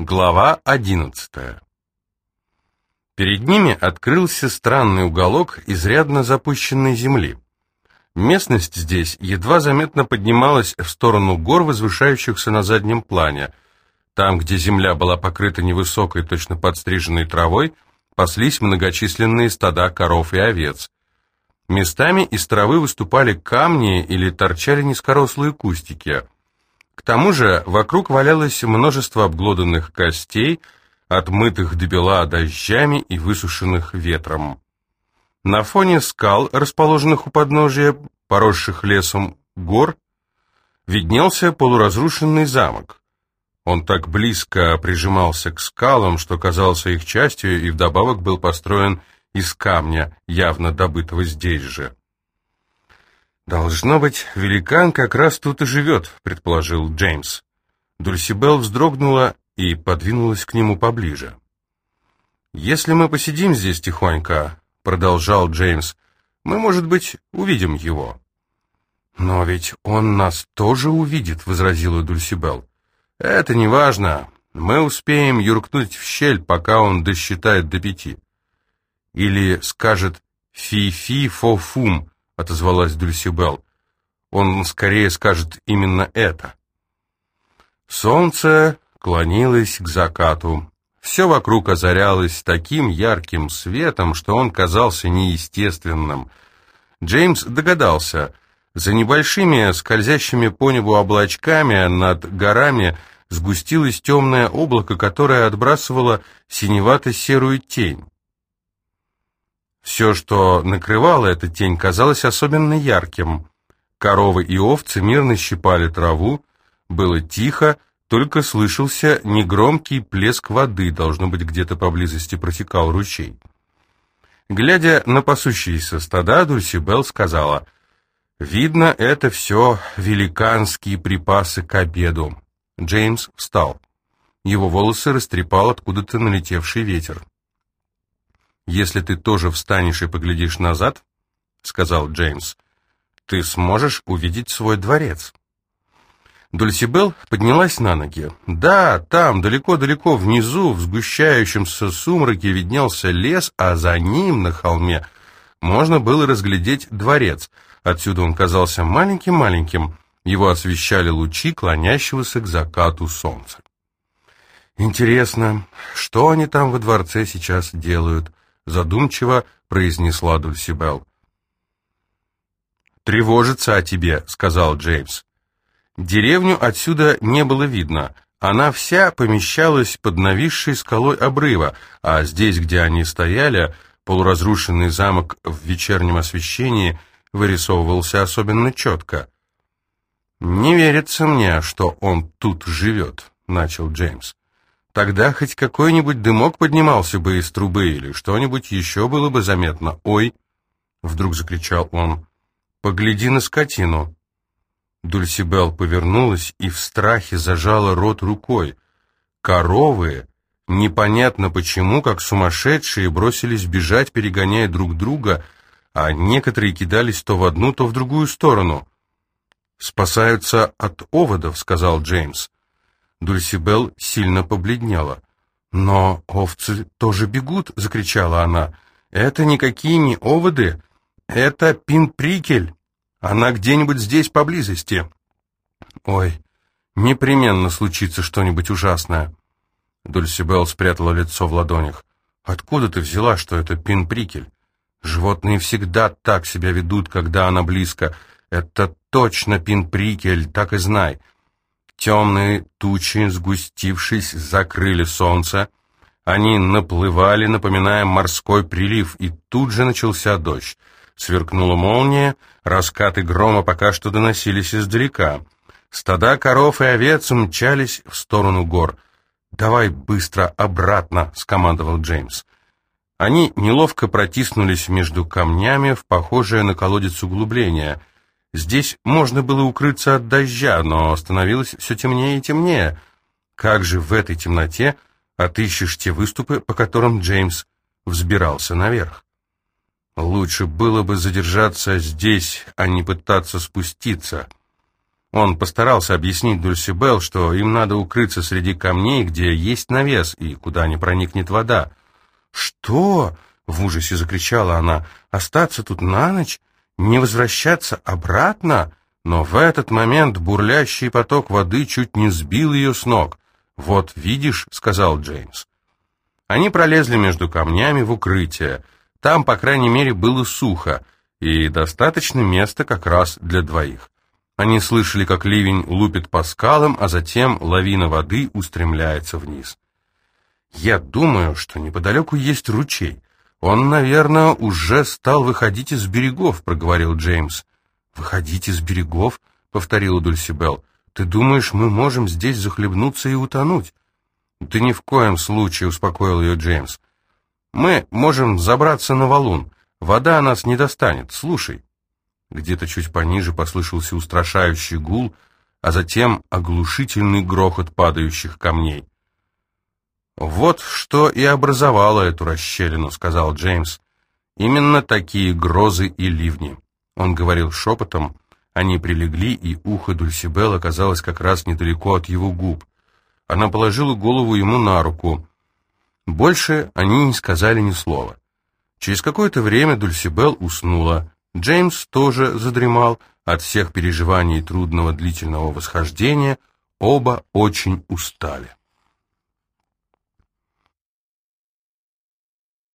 Глава одиннадцатая Перед ними открылся странный уголок изрядно запущенной земли. Местность здесь едва заметно поднималась в сторону гор, возвышающихся на заднем плане. Там, где земля была покрыта невысокой, точно подстриженной травой, паслись многочисленные стада коров и овец. Местами из травы выступали камни или торчали низкорослые кустики. К тому же вокруг валялось множество обглоданных костей, отмытых до бела дождями и высушенных ветром. На фоне скал, расположенных у подножия, поросших лесом гор, виднелся полуразрушенный замок. Он так близко прижимался к скалам, что казался их частью, и вдобавок был построен из камня, явно добытого здесь же. «Должно быть, великан как раз тут и живет», — предположил Джеймс. Дульсибел вздрогнула и подвинулась к нему поближе. «Если мы посидим здесь тихонько», — продолжал Джеймс, — «мы, может быть, увидим его». «Но ведь он нас тоже увидит», — возразила Дульсибел. «Это не важно. Мы успеем юркнуть в щель, пока он досчитает до пяти». Или скажет «фи-фи-фо-фум», — отозвалась Дульсибел. Он скорее скажет именно это. Солнце клонилось к закату. Все вокруг озарялось таким ярким светом, что он казался неестественным. Джеймс догадался, за небольшими скользящими по небу облачками над горами сгустилось темное облако, которое отбрасывало синевато-серую тень. Все, что накрывало эта тень, казалось особенно ярким. Коровы и овцы мирно щипали траву, было тихо, только слышался негромкий плеск воды, должно быть, где-то поблизости протекал ручей. Глядя на пасущиеся стада, Дульсибел сказала, «Видно, это все великанские припасы к обеду». Джеймс встал. Его волосы растрепал откуда-то налетевший ветер. «Если ты тоже встанешь и поглядишь назад, — сказал Джеймс, — ты сможешь увидеть свой дворец». Дульсибел поднялась на ноги. Да, там, далеко-далеко внизу, в сгущающемся сумраке виднелся лес, а за ним, на холме, можно было разглядеть дворец. Отсюда он казался маленьким-маленьким. Его освещали лучи клонящегося к закату солнца. Интересно, что они там во дворце сейчас делают? Задумчиво произнесла Дульсибел. «Тревожится о тебе», — сказал Джеймс. Деревню отсюда не было видно. Она вся помещалась под нависшей скалой обрыва, а здесь, где они стояли, полуразрушенный замок в вечернем освещении вырисовывался особенно четко. «Не верится мне, что он тут живет», — начал Джеймс. Тогда хоть какой-нибудь дымок поднимался бы из трубы или что-нибудь еще было бы заметно. «Ой!» — вдруг закричал он. «Погляди на скотину!» Дульсибел повернулась и в страхе зажала рот рукой. Коровы, непонятно почему, как сумасшедшие, бросились бежать, перегоняя друг друга, а некоторые кидались то в одну, то в другую сторону. «Спасаются от оводов», — сказал Джеймс. Дульсибел сильно побледнела. «Но овцы тоже бегут!» — закричала она. «Это никакие не оводы, это пинприкель. Она где-нибудь здесь поблизости». «Ой, непременно случится что-нибудь ужасное». Дульсибел спрятала лицо в ладонях. «Откуда ты взяла, что это пинприкель? Животные всегда так себя ведут, когда она близко. Это точно пинприкель, так и знай. Темные тучи, сгустившись, закрыли солнце. Они наплывали, напоминая морской прилив, и тут же начался дождь. Сверкнула молния, раскаты грома пока что доносились издалека. Стада коров и овец мчались в сторону гор. «Давай быстро обратно», — скомандовал Джеймс. Они неловко протиснулись между камнями в похожее на колодец углубление — Здесь можно было укрыться от дождя, но становилось все темнее и темнее. Как же в этой темноте отыщешь те выступы, по которым Джеймс взбирался наверх? Лучше было бы задержаться здесь, а не пытаться спуститься. Он постарался объяснить Дульсибел, что им надо укрыться среди камней, где есть навес и куда не проникнет вода. «Что?» — в ужасе закричала она. «Остаться тут на ночь? Не возвращаться обратно?» Но в этот момент бурлящий поток воды чуть не сбил ее с ног. «Вот видишь», — сказал Джеймс. Они пролезли между камнями в укрытие. Там, по крайней мере, было сухо, и достаточно места как раз для двоих. Они слышали, как ливень лупит по скалам, а затем лавина воды устремляется вниз. «Я думаю, что неподалеку есть ручей. Он, наверное, уже стал выходить из берегов», — проговорил Джеймс. «Выходить из берегов?» — повторила Дульсибел. «Ты думаешь, мы можем здесь захлебнуться и утонуть?» «Ты ни в коем случае», — успокоил ее Джеймс. «Мы можем забраться на валун. Вода нас не достанет. Слушай». Где-то чуть пониже послышался устрашающий гул, а затем оглушительный грохот падающих камней. «Вот что и образовало эту расщелину», — сказал Джеймс. «Именно такие грозы и ливни». Он говорил шепотом, они прилегли, и ухо Дульсибел оказалось как раз недалеко от его губ. Она положила голову ему на руку. Больше они не сказали ни слова. Через какое-то время Дульсибел уснула. Джеймс тоже задремал. От всех переживаний трудного длительного восхождения оба очень устали.